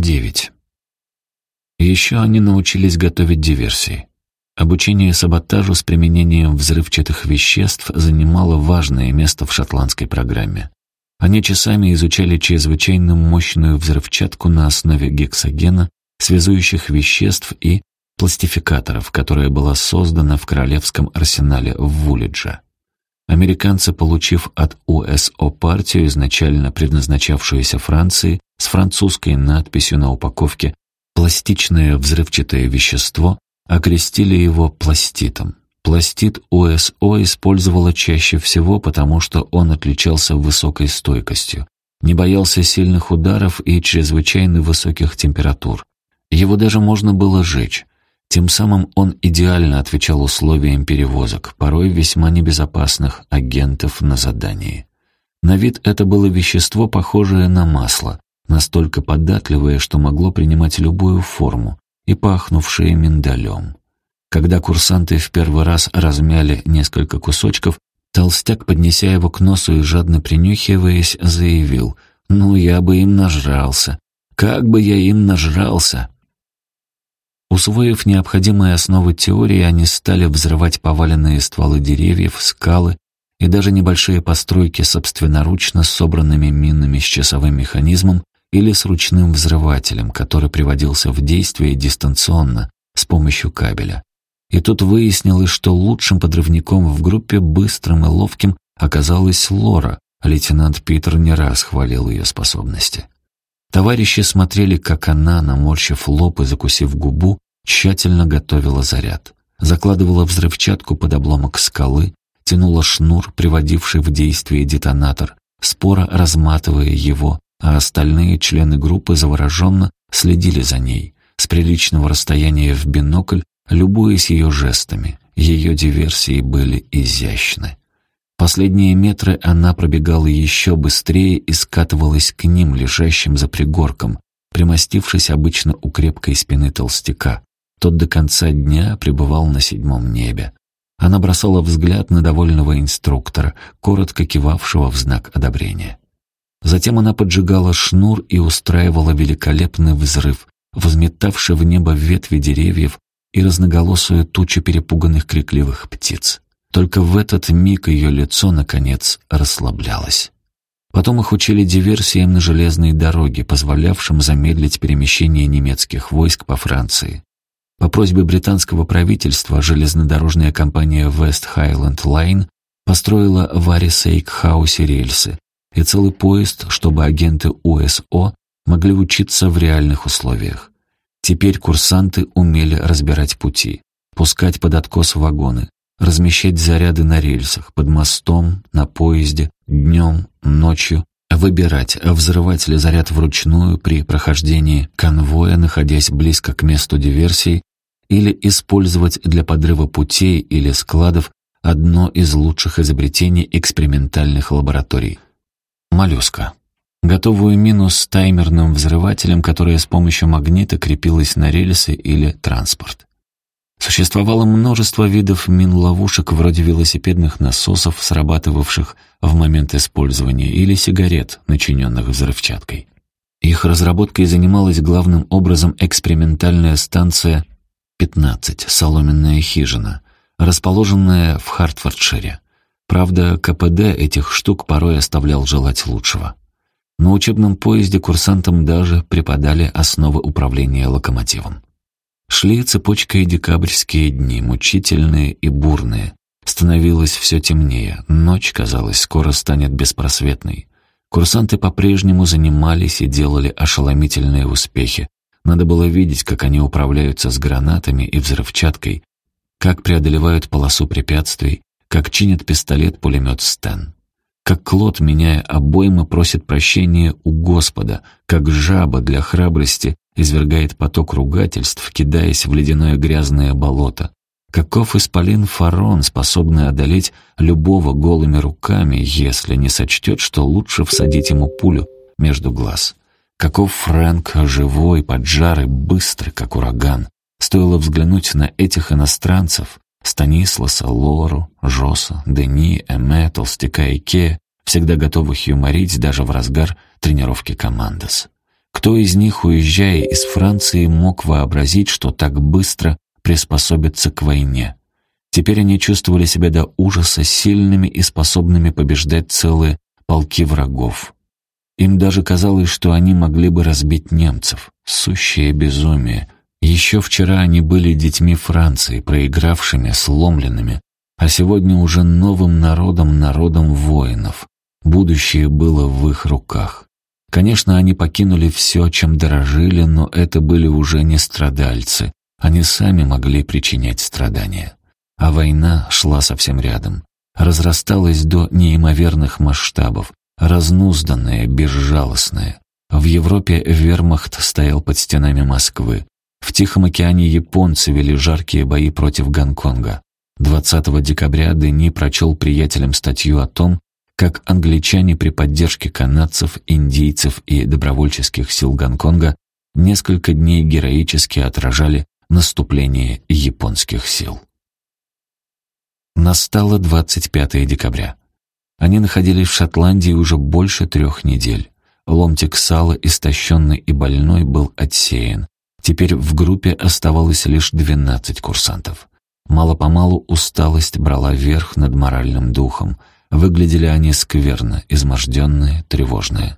9. Еще они научились готовить диверсии. Обучение саботажу с применением взрывчатых веществ занимало важное место в шотландской программе. Они часами изучали чрезвычайно мощную взрывчатку на основе гексогена, связующих веществ и пластификаторов, которая была создана в Королевском арсенале в Вулидже. Американцы, получив от УСО партию, изначально предназначавшуюся Франции, с французской надписью на упаковке «пластичное взрывчатое вещество», окрестили его пластитом. Пластит УСО использовала чаще всего, потому что он отличался высокой стойкостью, не боялся сильных ударов и чрезвычайно высоких температур. Его даже можно было сжечь. Тем самым он идеально отвечал условиям перевозок, порой весьма небезопасных агентов на задании. На вид это было вещество, похожее на масло, настолько податливое, что могло принимать любую форму, и пахнувшее миндалем. Когда курсанты в первый раз размяли несколько кусочков, толстяк, поднеся его к носу и жадно принюхиваясь, заявил «Ну, я бы им нажрался! Как бы я им нажрался!» Усвоив необходимые основы теории, они стали взрывать поваленные стволы деревьев, скалы и даже небольшие постройки собственноручно собранными минами с часовым механизмом или с ручным взрывателем, который приводился в действие дистанционно с помощью кабеля. И тут выяснилось, что лучшим подрывником в группе, быстрым и ловким, оказалась Лора. Лейтенант Питер не раз хвалил ее способности. Товарищи смотрели, как она, наморщив лоб и закусив губу, тщательно готовила заряд. Закладывала взрывчатку под обломок скалы, тянула шнур, приводивший в действие детонатор, споро разматывая его, а остальные члены группы завороженно следили за ней, с приличного расстояния в бинокль, любуясь ее жестами. Ее диверсии были изящны. Последние метры она пробегала еще быстрее и скатывалась к ним, лежащим за пригорком, примостившись обычно у крепкой спины толстяка. Тот до конца дня пребывал на седьмом небе. Она бросала взгляд на довольного инструктора, коротко кивавшего в знак одобрения. Затем она поджигала шнур и устраивала великолепный взрыв, взметавший в небо ветви деревьев и разноголосую тучу перепуганных крикливых птиц. Только в этот миг ее лицо, наконец, расслаблялось. Потом их учили диверсиям на железной дороге, позволявшим замедлить перемещение немецких войск по Франции. По просьбе британского правительства железнодорожная компания West Highland Line построила в Арисейк-хаусе рельсы и целый поезд, чтобы агенты УСО могли учиться в реальных условиях. Теперь курсанты умели разбирать пути, пускать под откос вагоны, размещать заряды на рельсах, под мостом, на поезде, днем, ночью, выбирать, взрывать ли заряд вручную при прохождении конвоя, находясь близко к месту диверсии, или использовать для подрыва путей или складов одно из лучших изобретений экспериментальных лабораторий. Моллюска. Готовую мину с таймерным взрывателем, которая с помощью магнита крепилась на рельсы или транспорт. Существовало множество видов мин-ловушек вроде велосипедных насосов, срабатывавших в момент использования, или сигарет, начиненных взрывчаткой. Их разработкой занималась главным образом экспериментальная станция 15, соломенная хижина, расположенная в Хартфордшире. Правда, КПД этих штук порой оставлял желать лучшего. На учебном поезде курсантам даже преподали основы управления локомотивом. Шли цепочкой декабрьские дни, мучительные и бурные. Становилось все темнее, ночь, казалось, скоро станет беспросветной. Курсанты по-прежнему занимались и делали ошеломительные успехи. Надо было видеть, как они управляются с гранатами и взрывчаткой, как преодолевают полосу препятствий, как чинят пистолет-пулемет Стен. Как Клод, меняя обоймы, просит прощения у Господа, как жаба для храбрости извергает поток ругательств, кидаясь в ледяное грязное болото. Каков исполин Фарон, способный одолеть любого голыми руками, если не сочтет, что лучше всадить ему пулю между глаз. Каков Фрэнк, живой, поджарый, быстрый, как ураган. Стоило взглянуть на этих иностранцев, Станисласа, Лору, Жоса, Дени, Эме, Толстяка и Ке, всегда готовых юморить даже в разгар тренировки командос. Кто из них, уезжая из Франции, мог вообразить, что так быстро приспособится к войне? Теперь они чувствовали себя до ужаса сильными и способными побеждать целые полки врагов. Им даже казалось, что они могли бы разбить немцев. Сущее безумие. Еще вчера они были детьми Франции, проигравшими, сломленными, а сегодня уже новым народом, народом воинов. Будущее было в их руках. Конечно, они покинули все, чем дорожили, но это были уже не страдальцы. Они сами могли причинять страдания. А война шла совсем рядом. Разрасталась до неимоверных масштабов, разнузданная, безжалостная. В Европе вермахт стоял под стенами Москвы. В Тихом океане японцы вели жаркие бои против Гонконга. 20 декабря Дени прочел приятелям статью о том, как англичане при поддержке канадцев, индийцев и добровольческих сил Гонконга несколько дней героически отражали наступление японских сил. Настало 25 декабря. Они находились в Шотландии уже больше трех недель. Ломтик сала, истощенный и больной, был отсеян. Теперь в группе оставалось лишь 12 курсантов. Мало-помалу усталость брала верх над моральным духом. Выглядели они скверно, изможденные, тревожные.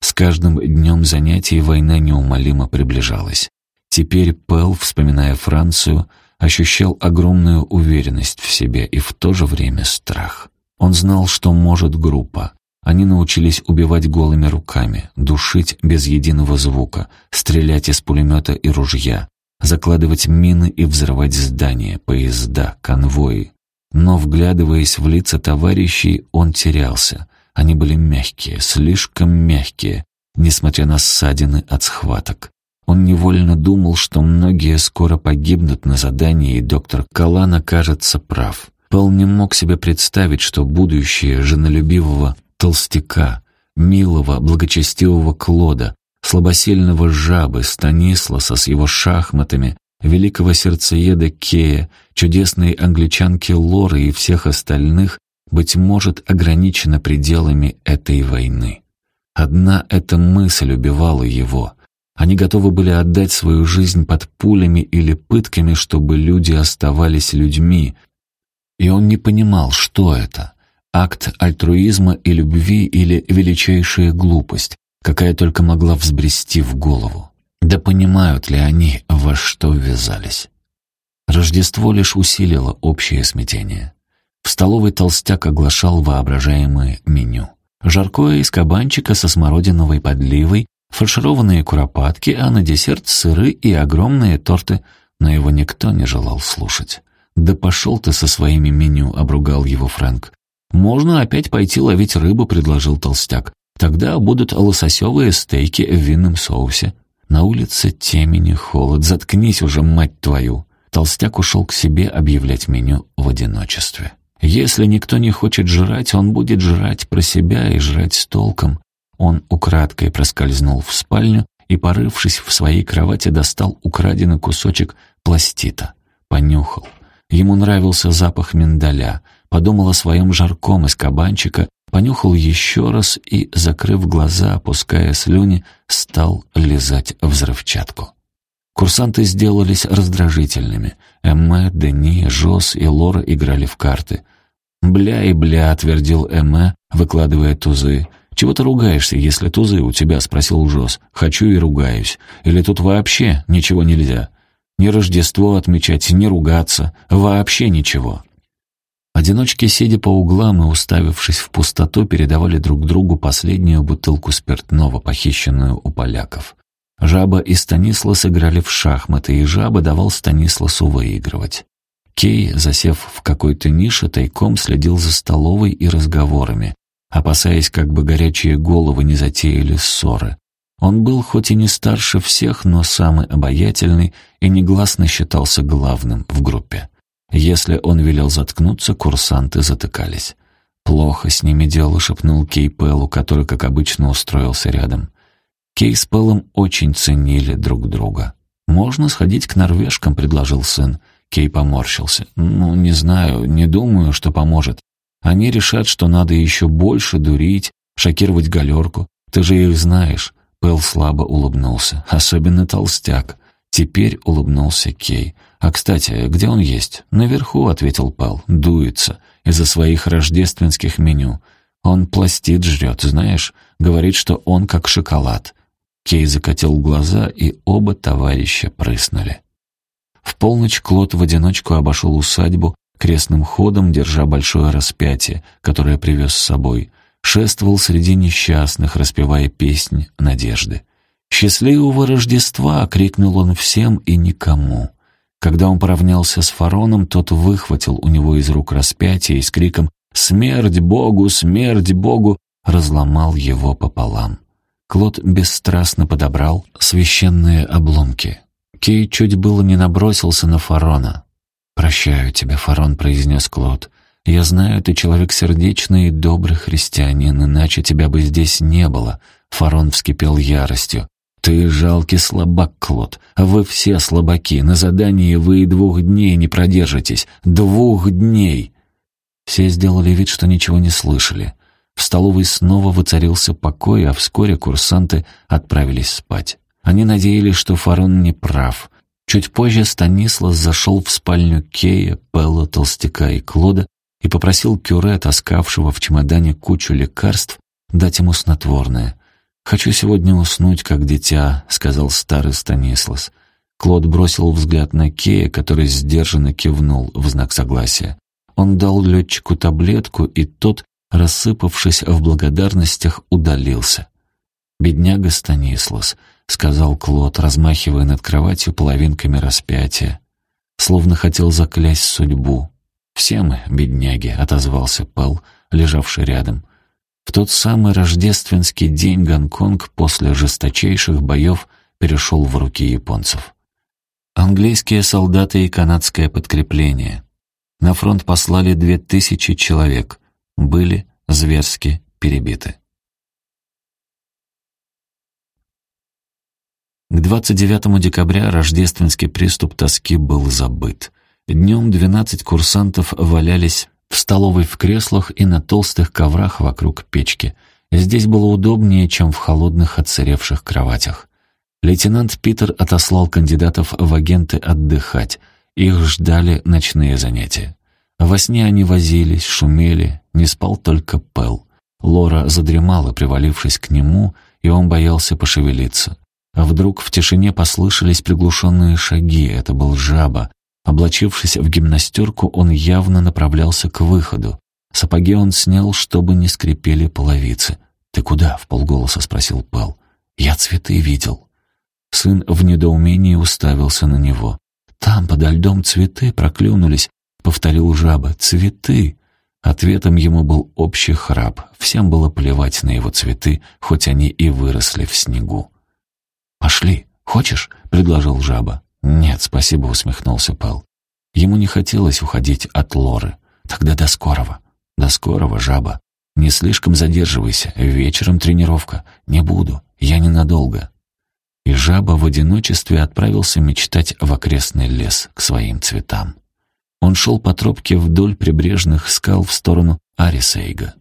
С каждым днем занятий война неумолимо приближалась. Теперь Пэл, вспоминая Францию, ощущал огромную уверенность в себе и в то же время страх. Он знал, что может группа. Они научились убивать голыми руками, душить без единого звука, стрелять из пулемета и ружья, закладывать мины и взрывать здания, поезда, конвои. Но, вглядываясь в лица товарищей, он терялся. Они были мягкие, слишком мягкие, несмотря на ссадины от схваток. Он невольно думал, что многие скоро погибнут на задании, и доктор Калана кажется прав. Пэл не мог себе представить, что будущее женолюбивого толстяка, милого, благочестивого Клода, слабосильного жабы Станисласа с его шахматами, великого сердцееда Кея, чудесной англичанки Лоры и всех остальных, быть может, ограничено пределами этой войны. Одна эта мысль убивала его. Они готовы были отдать свою жизнь под пулями или пытками, чтобы люди оставались людьми, и он не понимал, что это — акт альтруизма и любви или величайшая глупость, какая только могла взбрести в голову. Да понимают ли они, во что ввязались? Рождество лишь усилило общее смятение. В столовой толстяк оглашал воображаемое меню. Жаркое из кабанчика со смородиновой подливой, фаршированные куропатки, а на десерт сыры и огромные торты, но его никто не желал слушать. «Да пошел ты со своими меню», — обругал его Фрэнк. «Можно опять пойти ловить рыбу», — предложил толстяк. «Тогда будут лососевые стейки в винном соусе». На улице темени, холод. Заткнись уже, мать твою. Толстяк ушел к себе объявлять меню в одиночестве. Если никто не хочет жрать, он будет жрать про себя и жрать с толком. Он украдкой проскользнул в спальню и, порывшись в своей кровати, достал украденный кусочек пластита. Понюхал. Ему нравился запах миндаля, подумал о своем жарком из кабанчика, понюхал еще раз и, закрыв глаза, опуская слюни, стал лизать взрывчатку. Курсанты сделались раздражительными. Эмме, Дени, Жос и Лора играли в карты. «Бля и бля», — твердил Эмме, выкладывая тузы. «Чего ты ругаешься, если тузы у тебя?» — спросил Жос. «Хочу и ругаюсь. Или тут вообще ничего нельзя?» Ни Рождество отмечать, ни ругаться, вообще ничего. Одиночки, сидя по углам и уставившись в пустоту, передавали друг другу последнюю бутылку спиртного, похищенную у поляков. Жаба и Станислас играли в шахматы, и Жаба давал Станисласу выигрывать. Кей, засев в какой-то нише, тайком следил за столовой и разговорами, опасаясь, как бы горячие головы не затеяли ссоры. Он был хоть и не старше всех, но самый обаятельный и негласно считался главным в группе. Если он велел заткнуться, курсанты затыкались. «Плохо с ними дело», — шепнул Кей Пэлу, который, как обычно, устроился рядом. Кей с Пэлом очень ценили друг друга. «Можно сходить к норвежкам», — предложил сын. Кей поморщился. «Ну, не знаю, не думаю, что поможет. Они решат, что надо еще больше дурить, шокировать галерку. Ты же их знаешь. Пэл слабо улыбнулся. «Особенно толстяк». Теперь улыбнулся Кей. «А, кстати, где он есть?» «Наверху», — ответил Пэл. «Дуется. Из-за своих рождественских меню. Он пластид жрет, знаешь? Говорит, что он как шоколад». Кей закатил глаза, и оба товарища прыснули. В полночь Клод в одиночку обошел усадьбу, крестным ходом держа большое распятие, которое привез с собой. Шествовал среди несчастных, распевая песнь надежды. «Счастливого Рождества!» — крикнул он всем и никому. Когда он поравнялся с фароном, тот выхватил у него из рук распятие и с криком «Смерть Богу! Смерть Богу!» разломал его пополам. Клод бесстрастно подобрал священные обломки. Кей чуть было не набросился на фарона. «Прощаю тебя, фарон», — произнес Клод. «Я знаю, ты человек сердечный и добрый христианин, иначе тебя бы здесь не было». Фарон вскипел яростью. «Ты жалкий слабак, Клод. Вы все слабаки. На задании вы и двух дней не продержитесь. Двух дней!» Все сделали вид, что ничего не слышали. В столовой снова воцарился покой, а вскоре курсанты отправились спать. Они надеялись, что Фарон не прав. Чуть позже Станислав зашел в спальню Кея, Пелла, Толстяка и Клода и попросил кюре, таскавшего в чемодане кучу лекарств, дать ему снотворное. «Хочу сегодня уснуть, как дитя», — сказал старый Станислас. Клод бросил взгляд на Кея, который сдержанно кивнул в знак согласия. Он дал летчику таблетку, и тот, рассыпавшись в благодарностях, удалился. «Бедняга Станислас», — сказал Клод, размахивая над кроватью половинками распятия. Словно хотел заклясть судьбу. «Все мы, бедняги», — отозвался Пэл, лежавший рядом. В тот самый рождественский день Гонконг после жесточайших боев перешел в руки японцев. Английские солдаты и канадское подкрепление. На фронт послали две тысячи человек, были зверски перебиты. К 29 декабря рождественский приступ тоски был забыт. Днем 12 курсантов валялись в столовой в креслах и на толстых коврах вокруг печки. Здесь было удобнее, чем в холодных отсыревших кроватях. Лейтенант Питер отослал кандидатов в агенты отдыхать. Их ждали ночные занятия. Во сне они возились, шумели, не спал только Пэл. Лора задремала, привалившись к нему, и он боялся пошевелиться. Вдруг в тишине послышались приглушенные шаги, это был жаба, Облачившись в гимнастерку, он явно направлялся к выходу. Сапоги он снял, чтобы не скрипели половицы. «Ты куда?» — в полголоса спросил Пэл. «Я цветы видел». Сын в недоумении уставился на него. «Там, подо льдом, цветы проклюнулись», — повторил жаба. «Цветы!» Ответом ему был общий храп. Всем было плевать на его цветы, хоть они и выросли в снегу. «Пошли. Хочешь?» — предложил жаба. «Нет, спасибо», — усмехнулся Пэл. Ему не хотелось уходить от Лоры. «Тогда до скорого». «До скорого, жаба. Не слишком задерживайся. Вечером тренировка. Не буду. Я ненадолго». И жаба в одиночестве отправился мечтать в окрестный лес к своим цветам. Он шел по тропке вдоль прибрежных скал в сторону Арисейга.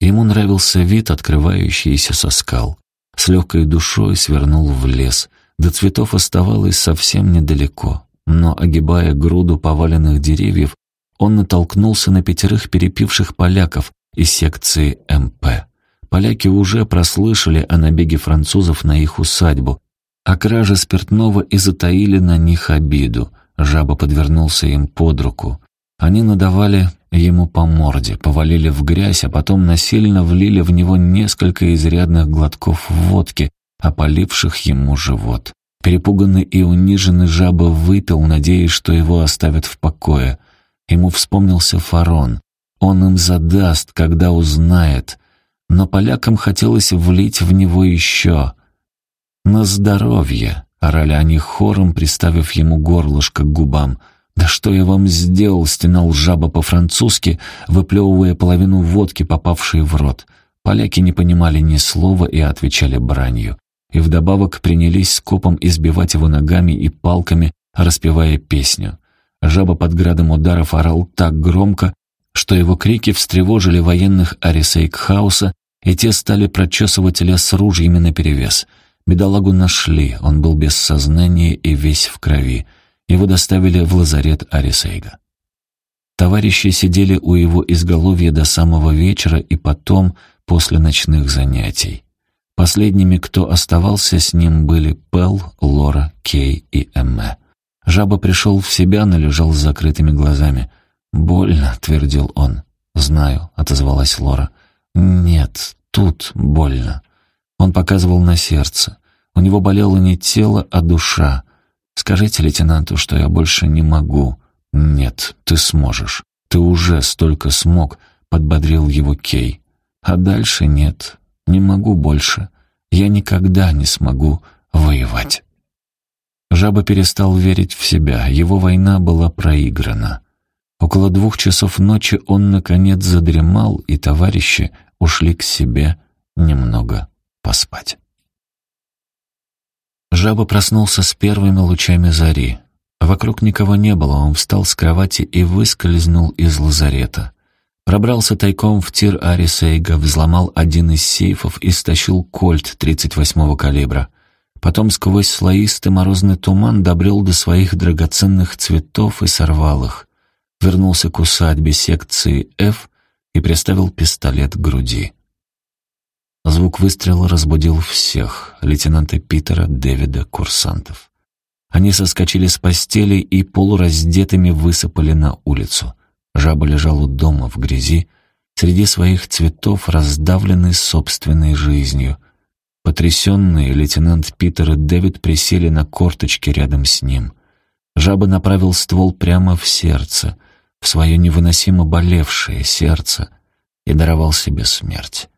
Ему нравился вид, открывающийся со скал. С легкой душой свернул в лес — до цветов оставалось совсем недалеко, но, огибая груду поваленных деревьев, он натолкнулся на пятерых перепивших поляков из секции МП. Поляки уже прослышали о набеге французов на их усадьбу, о краже спиртного и затаили на них обиду. Жаба подвернулся им под руку. Они надавали ему по морде, повалили в грязь, а потом насильно влили в него несколько изрядных глотков водки, опаливших ему живот. Перепуганный и униженный жаба выпил, надеясь, что его оставят в покое. Ему вспомнился Фарон. Он им задаст, когда узнает. Но полякам хотелось влить в него еще. «На здоровье!» — орали они хором, приставив ему горлышко к губам. «Да что я вам сделал?» — стенал жаба по-французски, выплевывая половину водки, попавшей в рот. Поляки не понимали ни слова и отвечали бранью и вдобавок принялись скопом избивать его ногами и палками, распевая песню. Жаба под градом ударов орал так громко, что его крики встревожили военных Арисейкхауса и те стали прочесывать лес с ружьями наперевес. Бедолагу нашли, он был без сознания и весь в крови. Его доставили в лазарет Арисейга. Товарищи сидели у его изголовья до самого вечера и потом, после ночных занятий. Последними, кто оставался с ним, были Пел, Лора, Кей и Эмме. Жаба пришел в себя, но лежал с закрытыми глазами. «Больно», — твердил он. «Знаю», — отозвалась Лора. «Нет, тут больно». Он показывал на сердце. У него болело не тело, а душа. «Скажите лейтенанту, что я больше не могу». «Нет, ты сможешь. Ты уже столько смог», — подбодрил его Кей. «А дальше нет. Не могу больше. Я никогда не смогу воевать». Жаба перестал верить в себя. Его война была проиграна. Около двух часов ночи он, наконец, задремал, и товарищи ушли к себе немного поспать. Жаба проснулся с первыми лучами зари. Вокруг никого не было, он встал с кровати и выскользнул из лазарета. Пробрался тайком в тир Арисейга, взломал один из сейфов и стащил кольт 38-го калибра. Потом сквозь слоистый морозный туман добрел до своих драгоценных цветов и сорвал их вернулся к усадьбе секции F и приставил пистолет к груди. Звук выстрела разбудил всех, лейтенанта Питера, Дэвида, курсантов. Они соскочили с постели и полураздетыми высыпали на улицу. Жаба лежал у дома в грязи, среди своих цветов, раздавленный собственной жизнью. Потрясенные лейтенант Питер и Дэвид присели на корточки рядом с ним. Жаба направил ствол прямо в сердце — в свое невыносимо болевшее сердце и даровал себе смерть.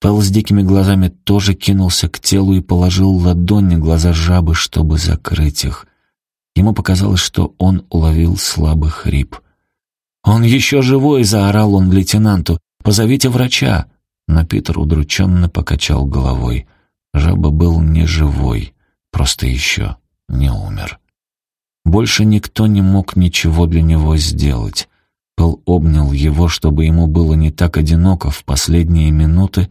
Пэл с дикими глазами тоже кинулся к телу и положил ладонь на глаза жабы, чтобы закрыть их. Ему показалось, что он уловил слабый хрип. «Он еще живой!» — заорал он лейтенанту. «Позовите врача!» Но Питер удрученно покачал головой. Жаба был не живой, просто еще не умер. Больше никто не мог ничего для него сделать. Пэл обнял его, чтобы ему было не так одиноко в последние минуты,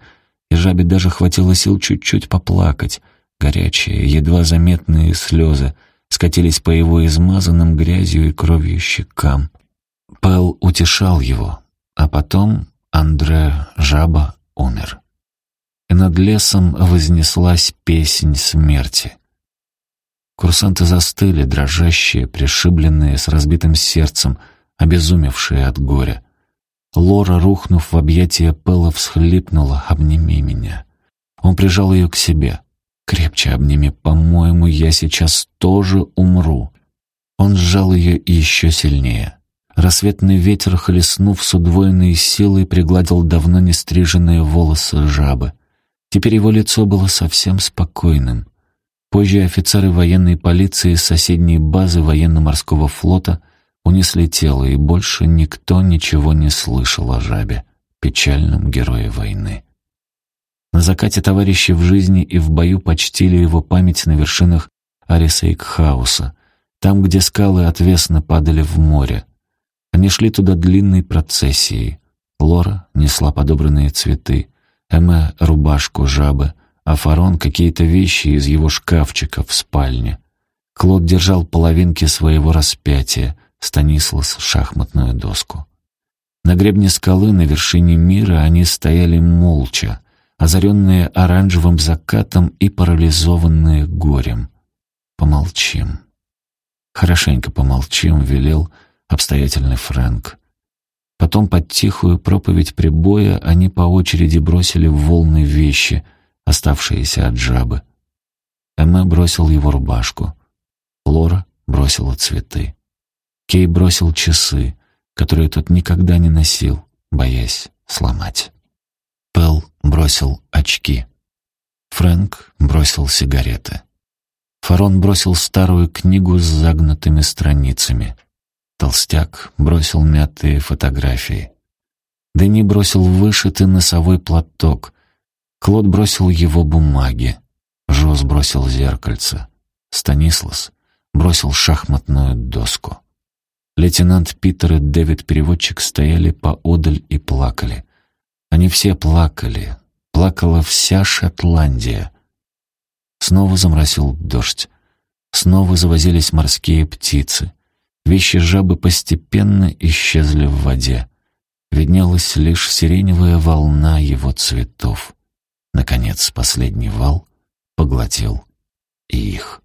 и жабе даже хватило сил чуть-чуть поплакать. Горячие, едва заметные слезы скатились по его измазанным грязью и кровью щекам. Пэл утешал его, а потом Андре Жаба умер. И над лесом вознеслась песнь смерти — Курсанты застыли, дрожащие, пришибленные, с разбитым сердцем, обезумевшие от горя. Лора, рухнув в объятия Пэла, всхлипнула «Обними меня». Он прижал ее к себе. «Крепче обними, по-моему, я сейчас тоже умру». Он сжал ее еще сильнее. Рассветный ветер, хлестнув с удвоенной силой, пригладил давно не стриженные волосы жабы. Теперь его лицо было совсем спокойным. Позже офицеры военной полиции с соседней базы военно-морского флота унесли тело, и больше никто ничего не слышал о жабе, печальном герое войны. На закате товарищи в жизни и в бою почтили его память на вершинах Арисейкхауса, там, где скалы отвесно падали в море. Они шли туда длинной процессией. Лора несла подобранные цветы, Эме — рубашку жабы, а Фарон какие-то вещи из его шкафчика в спальне. Клод держал половинки своего распятия, Станислас — шахматную доску. На гребне скалы на вершине мира они стояли молча, озаренные оранжевым закатом и парализованные горем. «Помолчим». «Хорошенько помолчим», — велел обстоятельный Фрэнк. Потом под тихую проповедь прибоя они по очереди бросили в волны вещи, оставшиеся от жабы. Эмме бросил его рубашку. Лора бросила цветы. Кей бросил часы, которые тот никогда не носил, боясь сломать. Пэл бросил очки. Фрэнк бросил сигареты. Фарон бросил старую книгу с загнутыми страницами. Толстяк бросил мятые фотографии. Дени бросил вышитый носовой платок, Клод бросил его бумаги. Жоз бросил зеркальце. Станислас бросил шахматную доску. Лейтенант Питер и Дэвид-переводчик стояли поодаль и плакали. Они все плакали, Плакала вся Шотландия. Снова заморосил дождь. Снова завозились морские птицы. Вещи жабы постепенно исчезли в воде. Виднелась лишь сиреневая волна его цветов. Наконец, последний вал поглотил и их.